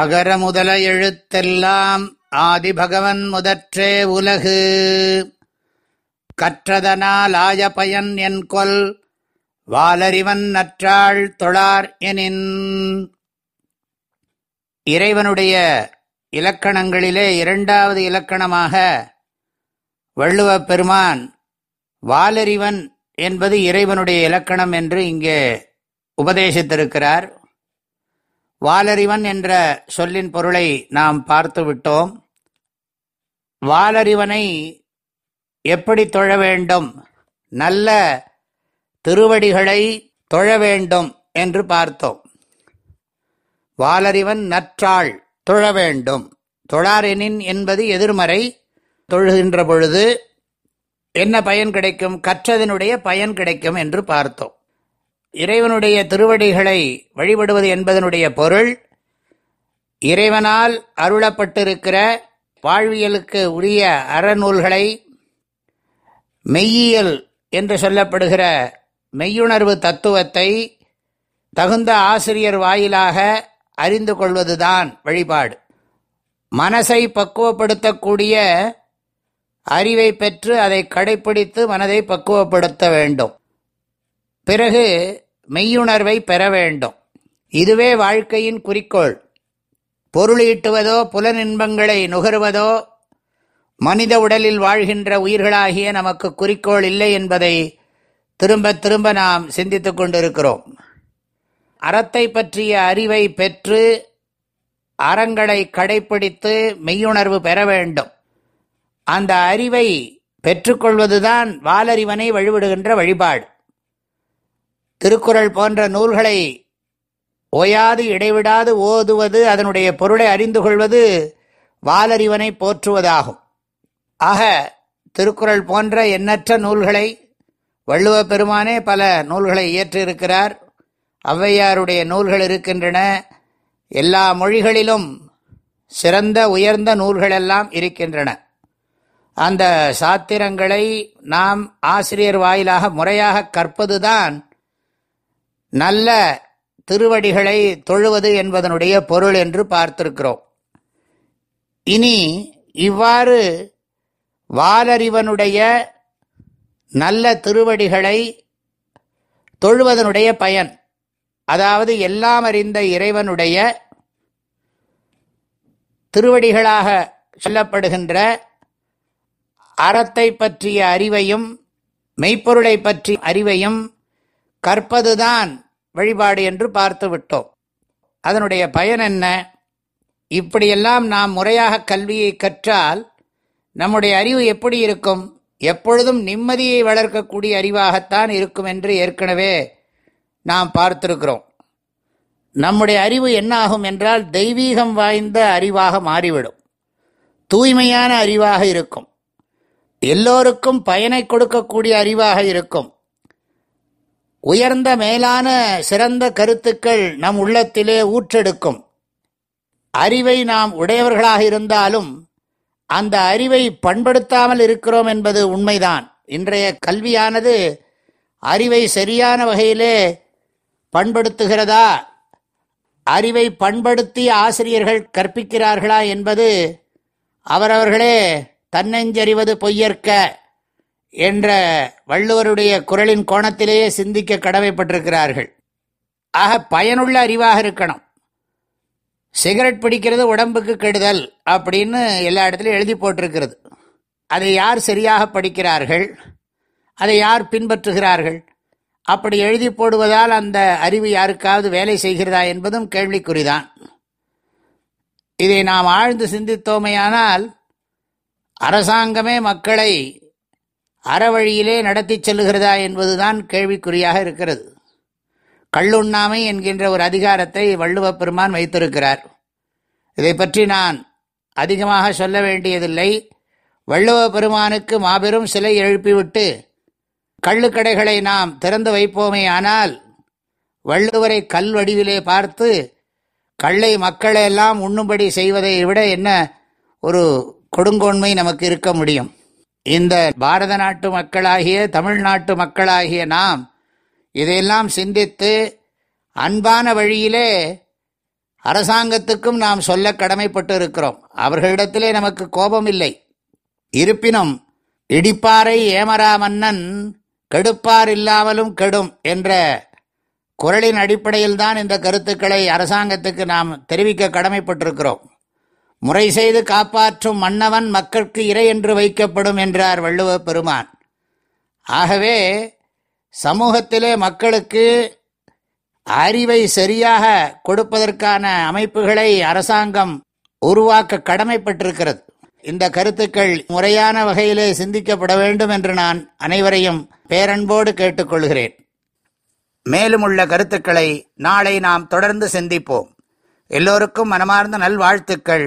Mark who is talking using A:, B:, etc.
A: அகர முதல எழுத்தெல்லாம் ஆதிபகவன் முதற்றே உலகு கற்றதனால் ஆய பயன் என் கொல் வாலறிவன் நற்றாள் தொழார் எனின் இறைவனுடைய இலக்கணங்களிலே இரண்டாவது இலக்கணமாக வள்ளுவ பெருமான் வாலறிவன் என்பது இறைவனுடைய இலக்கணம் என்று இங்கே உபதேசித்திருக்கிறார் வாலறிவன் என்ற சொல்லின் பொருளை நாம் பார்த்து விட்டோம் வாலறிவனை எப்படி தொழ வேண்டும் நல்ல திருவடிகளை தொழ வேண்டும் என்று பார்த்தோம் வாலறிவன் நற்றாள் தொழ வேண்டும் தொழாரெனின் என்பது எதிர்மறை தொழுகின்ற பொழுது என்ன பயன் கிடைக்கும் கற்றதனுடைய பயன் கிடைக்கும் என்று பார்த்தோம் இறைவனுடைய திருவடிகளை வழிபடுவது என்பதனுடைய பொருள் இறைவனால் அருளப்பட்டிருக்கிற வாழ்வியலுக்கு உரிய அறநூல்களை மெய்யியல் என்று சொல்லப்படுகிற மெய்யுணர்வு தத்துவத்தை தகுந்த ஆசிரியர் வாயிலாக அறிந்து கொள்வதுதான் வழிபாடு மனசை பக்குவப்படுத்தக்கூடிய அறிவை பெற்று அதை கடைபிடித்து மனதை பக்குவப்படுத்த வேண்டும் பிறகு மெய்யுணர்வை பெற வேண்டும் இதுவே வாழ்க்கையின் குறிக்கோள் பொருளீட்டுவதோ புலனின்பங்களை நுகர்வதோ மனித உடலில் வாழ்கின்ற உயிர்களாகிய நமக்கு குறிக்கோள் இல்லை என்பதை திரும்ப திரும்ப நாம் சிந்தித்து கொண்டிருக்கிறோம் அறத்தை பற்றிய அறிவை பெற்று அறங்களை கடைபிடித்து மெய்யுணர்வு பெற வேண்டும் அந்த அறிவை பெற்றுக்கொள்வதுதான் வாலறிவனை வழிவிடுகின்ற வழிபாடு திருக்குறள் போன்ற நூல்களை ஓயாது இடைவிடாது ஓதுவது அதனுடைய பொருளை அறிந்து கொள்வது வாலறிவனை போற்றுவதாகும் ஆக திருக்குறள் போன்ற எண்ணற்ற நூல்களை வள்ளுவ பெருமானே பல நூல்களை இயற்றியிருக்கிறார் ஔவையாருடைய நூல்கள் இருக்கின்றன எல்லா மொழிகளிலும் சிறந்த உயர்ந்த நூல்களெல்லாம் இருக்கின்றன அந்த சாத்திரங்களை நாம் ஆசிரியர் வாயிலாக முறையாக கற்பதுதான் நல்ல திருவடிகளை தொழுவது என்பதனுடைய பொருள் என்று பார்த்திருக்கிறோம் இனி இவ்வாறு வாலறிவனுடைய நல்ல திருவடிகளை தொழுவதனுடைய பயன் அதாவது எல்லாம் அறிந்த இறைவனுடைய திருவடிகளாக சொல்லப்படுகின்ற அறத்தை பற்றிய அறிவையும் மெய்ப்பொருளை பற்றிய அறிவையும் கற்பதுதான் வழிபாடு என்று பார்த்து விட்டோம் அதனுடைய பயன் என்ன இப்படியெல்லாம் நாம் முறையாக கல்வியை கற்றால் நம்முடைய அறிவு எப்படி இருக்கும் எப்பொழுதும் நிம்மதியை வளர்க்கக்கூடிய அறிவாகத்தான் இருக்கும் என்று ஏற்கனவே நாம் பார்த்திருக்கிறோம் நம்முடைய அறிவு என்னாகும் என்றால் தெய்வீகம் வாய்ந்த அறிவாக மாறிவிடும் தூய்மையான அறிவாக இருக்கும் எல்லோருக்கும் பயனை கொடுக்கக்கூடிய அறிவாக இருக்கும் உயர்ந்த மேலான சிறந்த கருத்துக்கள் நம் உள்ளத்திலே ஊற்றெடுக்கும் அறிவை நாம் உடையவர்களாக இருந்தாலும் அந்த அறிவை பண்படுத்தாமல் இருக்கிறோம் என்பது உண்மைதான் இன்றைய கல்வியானது அறிவை சரியான வகையிலே பண்படுத்துகிறதா அறிவை பண்படுத்தி ஆசிரியர்கள் கற்பிக்கிறார்களா என்பது அவரவர்களே தன்னெஞ்சறிவது பொய்யற்க என்ற வள்ளுவருடைய குரலின் கோணத்திலேயே சிந்திக்க கடமைப்பட்டிருக்கிறார்கள் ஆக பயனுள்ள அறிவாக இருக்கணும் சிகரெட் பிடிக்கிறது உடம்புக்கு கெடுதல் அப்படின்னு எல்லா இடத்துலையும் எழுதி போட்டிருக்கிறது அதை யார் சரியாக படிக்கிறார்கள் அதை யார் பின்பற்றுகிறார்கள் அப்படி எழுதி போடுவதால் அந்த அறிவு யாருக்காவது வேலை செய்கிறதா என்பதும் கேள்விக்குறிதான் இதை நாம் ஆழ்ந்து சிந்தித்தோமையானால் அரசாங்கமே மக்களை அறவழியிலே நடத்தி செல்லுகிறதா என்பதுதான் கேள்விக்குறியாக இருக்கிறது கள்ளுண்ணாமை என்கின்ற ஒரு அதிகாரத்தை வள்ளுவப் பெருமான் வைத்திருக்கிறார் இதை பற்றி நான் அதிகமாக சொல்ல வேண்டியதில்லை வள்ளுவ பெருமானுக்கு மாபெரும் சிலை எழுப்பிவிட்டு கள்ளுக்கடைகளை நாம் திறந்து வைப்போமே ஆனால் வள்ளுவரை கல் வடிவிலே பார்த்து கள்ளை மக்களையெல்லாம் உண்ணும்படி செய்வதை விட என்ன ஒரு கொடுங்கோன்மை நமக்கு இருக்க முடியும் இந்த பாரத நாட்டு மக்களாகிய தமிழ்நாட்டு மக்களாகிய நாம் இதையெல்லாம் சிந்தித்து அன்பான வழியிலே அரசாங்கத்துக்கும் நாம் சொல்ல கடமைப்பட்டு இருக்கிறோம் அவர்களிடத்திலே நமக்கு கோபம் இல்லை இருப்பினும் இடிப்பாறை ஏமரா மன்னன் கெடுப்பார் இல்லாமலும் கெடும் என்ற குரலின் அடிப்படையில்தான் இந்த கருத்துக்களை அரசாங்கத்துக்கு நாம் தெரிவிக்க கடமைப்பட்டிருக்கிறோம் முறை செய்து காப்பாற்றும் மன்னவன் மக்களுக்கு இறை என்று வைக்கப்படும் என்றார் வள்ளுவ பெருமான் ஆகவே சமூகத்திலே மக்களுக்கு அறிவை சரியாக கொடுப்பதற்கான அமைப்புகளை அரசாங்கம் உருவாக்க கடமைப்பட்டிருக்கிறது இந்த கருத்துக்கள் முறையான வகையிலே சிந்திக்கப்பட வேண்டும் என்று நான் அனைவரையும் பேரன்போடு கேட்டுக்கொள்கிறேன் மேலும் உள்ள கருத்துக்களை நாளை நாம் தொடர்ந்து சிந்திப்போம் எல்லோருக்கும் மனமார்ந்த நல்வாழ்த்துக்கள்